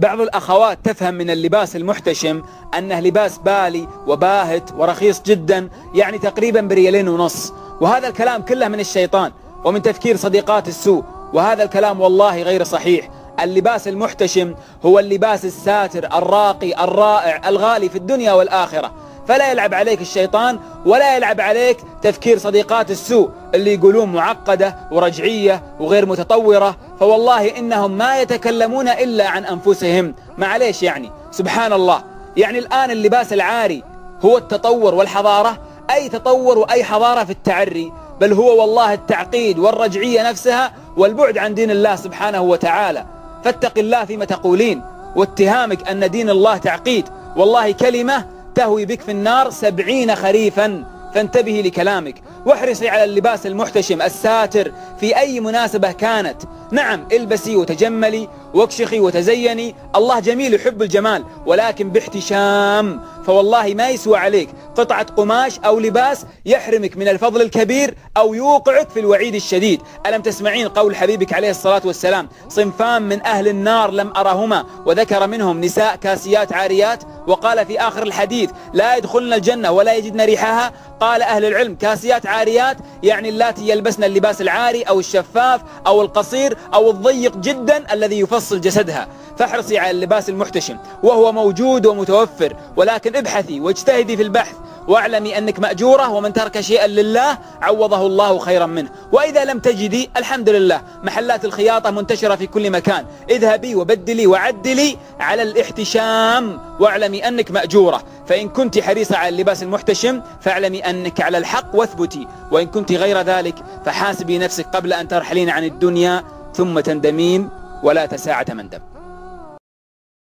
بعض الأخوات تفهم من اللباس المحتشم أنه لباس بالي وباهت ورخيص جدا يعني تقريبا بريالين ونص. وهذا الكلام كله من الشيطان ومن تفكير صديقات السوء. وهذا الكلام والله غير صحيح. اللباس المحتشم هو اللباس الساتر الراقي الرائع الغالي في الدنيا والآخرة. فلا يلعب عليك الشيطان ولا يلعب عليك تفكير صديقات السوء اللي يقولون معقدة ورجعية وغير متطورة. فوالله إنهم ما يتكلمون إلا عن أنفسهم. معليش يعني. سبحان الله يعني الآن اللباس العاري هو التطور والحضارة. أي تطور وأي حضارة في التعري. بل هو والله التعقيد والرجعية نفسها والبعد عن دين الله سبحانه وتعالى. فاتق الله فيما تقولين. واتهامك أن دين الله تعقيد. والله كلمة تهوي بك في النار سبعين خريفا فانتبهي لكلامك. واحرصي على اللباس المحتشم الساتر في أي مناسبة كانت. نعم البسي وتجملي واكشخي وتزيني. الله جميل يحب الجمال ولكن باحتشام فوالله ما يسوى عليك. قطعة قماش أو لباس يحرمك من الفضل الكبير أو يوقعك في الوعيد الشديد. ألم تسمعين قول حبيبك عليه الصلاة والسلام؟ صنفان من أهل النار لم أرهما وذكر منهم نساء كاسيات عاريات وقال في آخر الحديث لا يدخلن الجنة ولا يجدن ريحها قال أهل العلم كاسيات عاريات يعني اللاتي يلبسن اللباس العاري أو الشفاف أو القصير أو الضيق جدا الذي يفصل جسدها فاحرصي على اللباس المحتشم وهو موجود ومتوفر ولكن ابحثي واجتهدي في البحث واعلمي أنك مأجورة ومن ترك شيئا لله عوضه الله خيرا منه. وإذا لم تجدي الحمد لله محلات الخياطة منتشرة في كل مكان. اذهبي وبدلي وعدلي على الاحتشام واعلمي أنك مأجورة. فإن كنت حريصة على اللباس المحتشم فاعلمي أنك على الحق واثبتي. وإن كنت غير ذلك فحاسبي نفسك قبل أن ترحلين عن الدنيا ثم تندمين ولا تساعة مندم